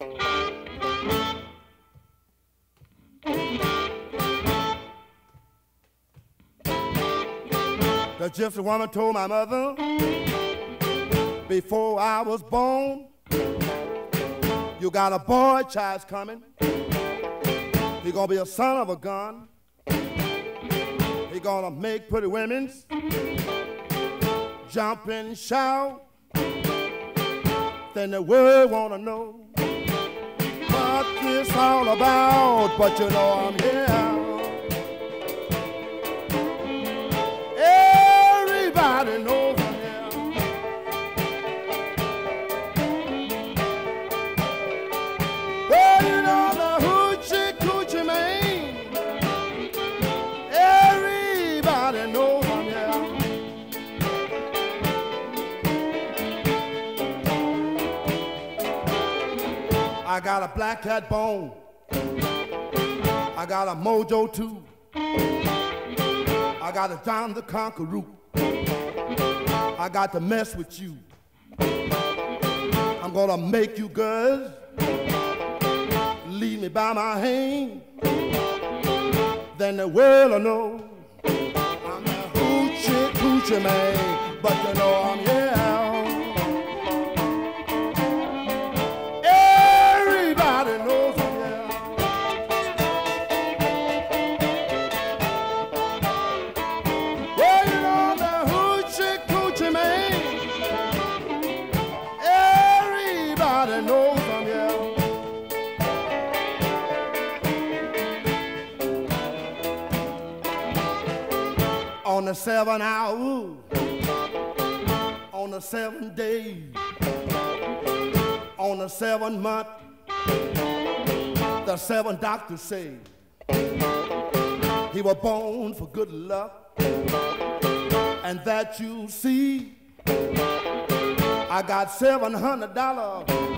The gypsy woman told my mother before I was born, you got a boy child's coming. He gonna be a son of a gun. He gonna make pretty women's jump and shout. Then the world wanna know all about. But you know I'm here. Everybody knows know I got a black cat bone. I got a mojo too. I got a John the Conqueror. I got to mess with you. I'm gonna make you girls lead me by my hand. Then the world will know I'm the hoochie coochie man. But you know I'm here. On the seven hour, on the seven days, on the seven month, the seven doctors say he was born for good luck, and that you see, I got seven hundred dollars.